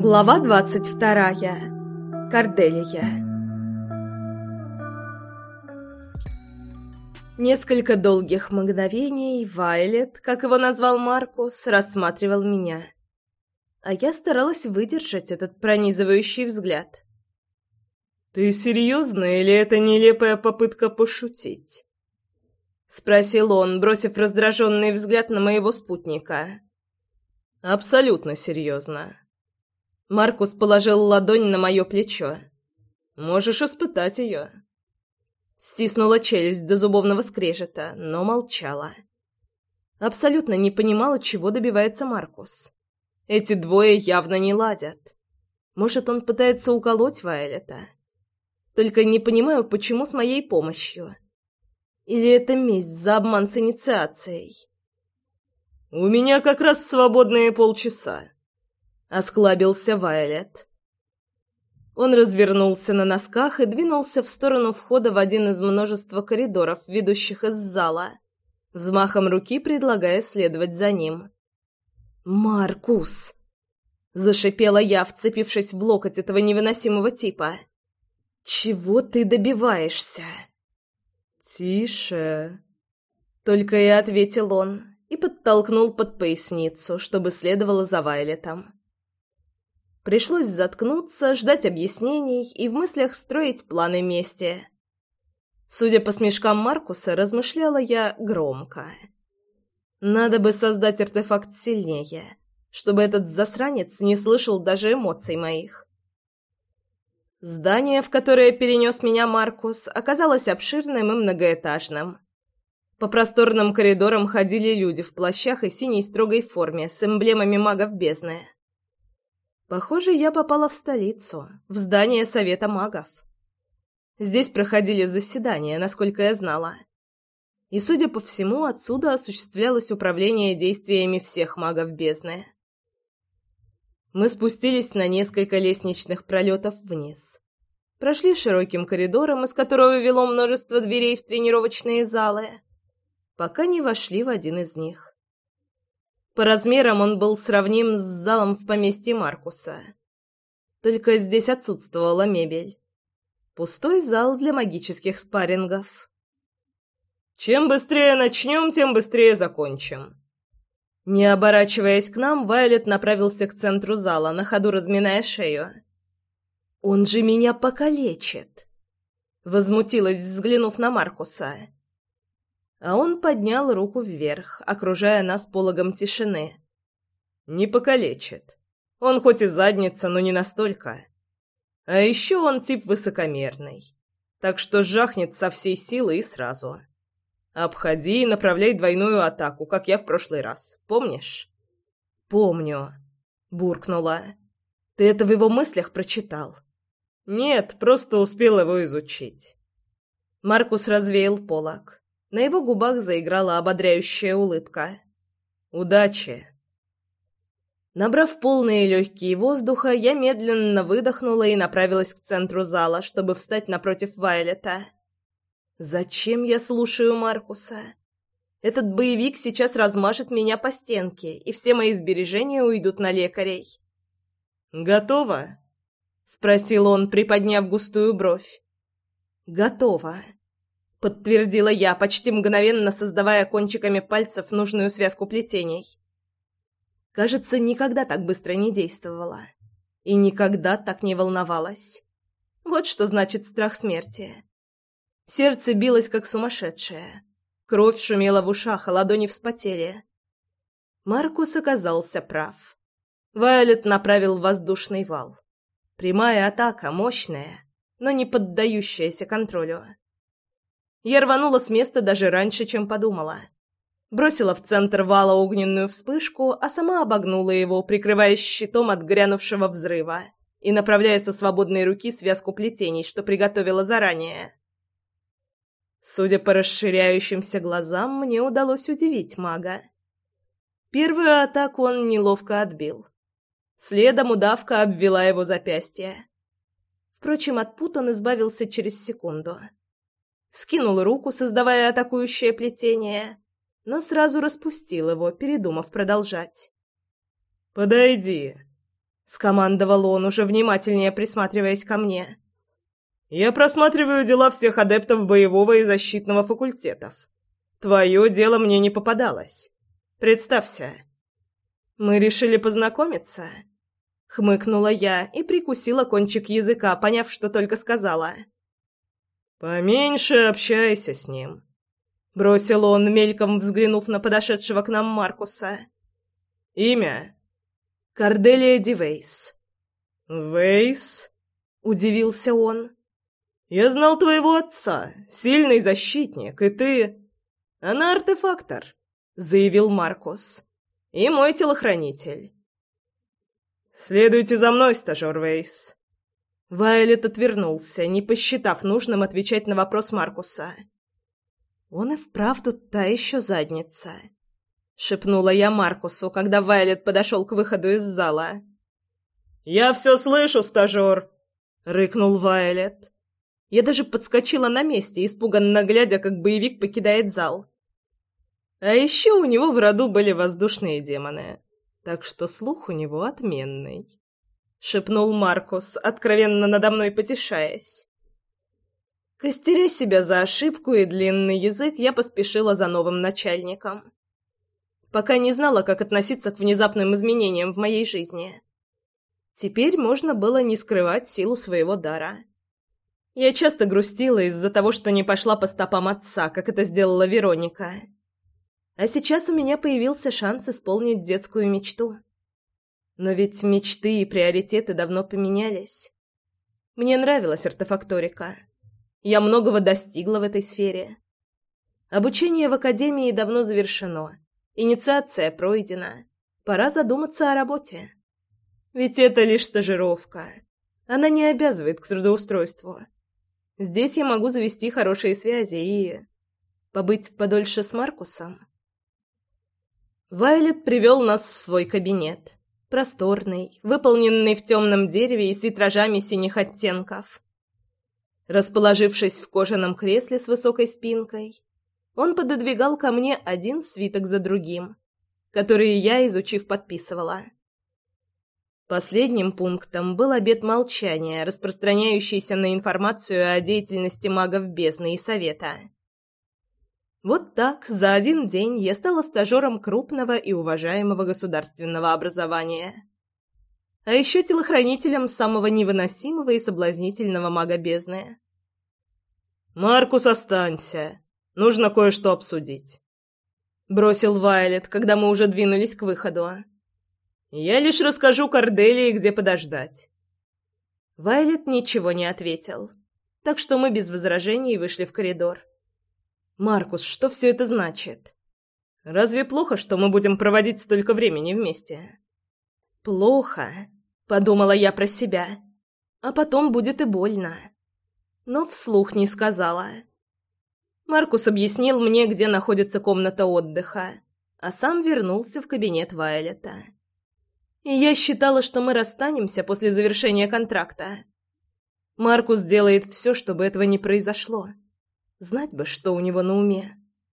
Глава двадцать вторая. Корделия. Несколько долгих мгновений Вайлет, как его назвал Маркус, рассматривал меня. А я старалась выдержать этот пронизывающий взгляд. «Ты серьезно или это нелепая попытка пошутить?» Спросил он, бросив раздраженный взгляд на моего спутника. «Абсолютно серьезно. Маркус положил ладонь на мое плечо. «Можешь испытать ее». Стиснула челюсть до зубовного скрежета, но молчала. Абсолютно не понимала, чего добивается Маркус. Эти двое явно не ладят. Может, он пытается уколоть Вайлета? Только не понимаю, почему с моей помощью. Или это месть за обман с инициацией? «У меня как раз свободные полчаса», осклабился Вайлет. Он развернулся на носках и двинулся в сторону входа в один из множества коридоров, ведущих из зала, взмахом руки предлагая следовать за ним. «Маркус!» — зашипела я, вцепившись в локоть этого невыносимого типа. «Чего ты добиваешься?» «Тише!» — только и ответил он и подтолкнул под поясницу, чтобы следовало за Вайлетом. Пришлось заткнуться, ждать объяснений и в мыслях строить планы мести. Судя по смешкам Маркуса, размышляла я громко. Надо бы создать артефакт сильнее, чтобы этот засранец не слышал даже эмоций моих. Здание, в которое перенес меня Маркус, оказалось обширным и многоэтажным. По просторным коридорам ходили люди в плащах и синей строгой форме с эмблемами магов бездны. Похоже, я попала в столицу, в здание Совета магов. Здесь проходили заседания, насколько я знала. И, судя по всему, отсюда осуществлялось управление действиями всех магов бездны. Мы спустились на несколько лестничных пролетов вниз. Прошли широким коридором, из которого вело множество дверей в тренировочные залы, пока не вошли в один из них. По размерам он был сравним с залом в поместье Маркуса. Только здесь отсутствовала мебель. Пустой зал для магических спаррингов. «Чем быстрее начнем, тем быстрее закончим». Не оборачиваясь к нам, Вайлет направился к центру зала, на ходу разминая шею. «Он же меня покалечит!» Возмутилась, взглянув на Маркуса а он поднял руку вверх, окружая нас пологом тишины. «Не покалечит. Он хоть и задница, но не настолько. А еще он тип высокомерный, так что жахнет со всей силы и сразу. Обходи и направляй двойную атаку, как я в прошлый раз. Помнишь?» «Помню», — буркнула. «Ты это в его мыслях прочитал?» «Нет, просто успел его изучить». Маркус развеял полог. На его губах заиграла ободряющая улыбка. «Удачи!» Набрав полные легкие воздуха, я медленно выдохнула и направилась к центру зала, чтобы встать напротив Вайлета. «Зачем я слушаю Маркуса? Этот боевик сейчас размажет меня по стенке, и все мои сбережения уйдут на лекарей». «Готово?» — спросил он, приподняв густую бровь. «Готово» подтвердила я, почти мгновенно создавая кончиками пальцев нужную связку плетений. Кажется, никогда так быстро не действовала и никогда так не волновалась. Вот что значит страх смерти. Сердце билось как сумасшедшее. Кровь шумела в ушах, а ладони вспотели. Маркус оказался прав. Вайолет направил воздушный вал. Прямая атака, мощная, но не поддающаяся контролю. Я рванула с места даже раньше, чем подумала. Бросила в центр вала огненную вспышку, а сама обогнула его, прикрываясь щитом от грянувшего взрыва и направляя со свободной руки связку плетений, что приготовила заранее. Судя по расширяющимся глазам, мне удалось удивить мага. Первую атаку он неловко отбил. Следом удавка обвела его запястье. Впрочем, от пут он избавился через секунду скинул руку, создавая атакующее плетение, но сразу распустил его, передумав продолжать. «Подойди», — скомандовал он, уже внимательнее присматриваясь ко мне. Я просматриваю дела всех адептов боевого и защитного факультетов. Твое дело мне не попадалось. Представься. Мы решили познакомиться. Хмыкнула я и прикусила кончик языка, поняв, что только сказала. Поменьше общайся с ним. Бросил он, мельком взглянув на подошедшего к нам Маркуса. Имя? Корделия Дивейс. Вейс? Удивился он. Я знал твоего отца, сильный защитник, и ты... Она артефактор, заявил Маркус. И мой телохранитель. Следуйте за мной, стажер Вейс. Вайлет отвернулся, не посчитав нужным отвечать на вопрос Маркуса. «Он и вправду та еще задница», — шепнула я Маркусу, когда Вайлет подошел к выходу из зала. «Я все слышу, стажер!» — рыкнул Вайлет. Я даже подскочила на месте, испуганно глядя, как боевик покидает зал. А еще у него в роду были воздушные демоны, так что слух у него отменный. Шепнул Маркус, откровенно надо мной потешаясь. Костеря себя за ошибку и длинный язык, я поспешила за новым начальником. Пока не знала, как относиться к внезапным изменениям в моей жизни. Теперь можно было не скрывать силу своего дара. Я часто грустила из-за того, что не пошла по стопам отца, как это сделала Вероника. А сейчас у меня появился шанс исполнить детскую мечту. Но ведь мечты и приоритеты давно поменялись. Мне нравилась артефакторика. Я многого достигла в этой сфере. Обучение в академии давно завершено. Инициация пройдена. Пора задуматься о работе. Ведь это лишь стажировка. Она не обязывает к трудоустройству. Здесь я могу завести хорошие связи и... побыть подольше с Маркусом. Вайлет привел нас в свой кабинет. Просторный, выполненный в темном дереве и с витражами синих оттенков. Расположившись в кожаном кресле с высокой спинкой, он пододвигал ко мне один свиток за другим, которые я, изучив, подписывала. Последним пунктом был обет молчания, распространяющийся на информацию о деятельности магов бездны и совета. Вот так за один день я стала стажером крупного и уважаемого государственного образования. А еще телохранителем самого невыносимого и соблазнительного мага бездны. «Маркус, останься. Нужно кое-что обсудить», — бросил Вайлет, когда мы уже двинулись к выходу. Я лишь расскажу Корделии, где подождать. Вайлет ничего не ответил, так что мы без возражений вышли в коридор. Маркус, что все это значит? Разве плохо, что мы будем проводить столько времени вместе? Плохо, подумала я про себя. А потом будет и больно. Но вслух не сказала. Маркус объяснил мне, где находится комната отдыха, а сам вернулся в кабинет Вайлета. И я считала, что мы расстанемся после завершения контракта. Маркус делает все, чтобы этого не произошло. Знать бы, что у него на уме.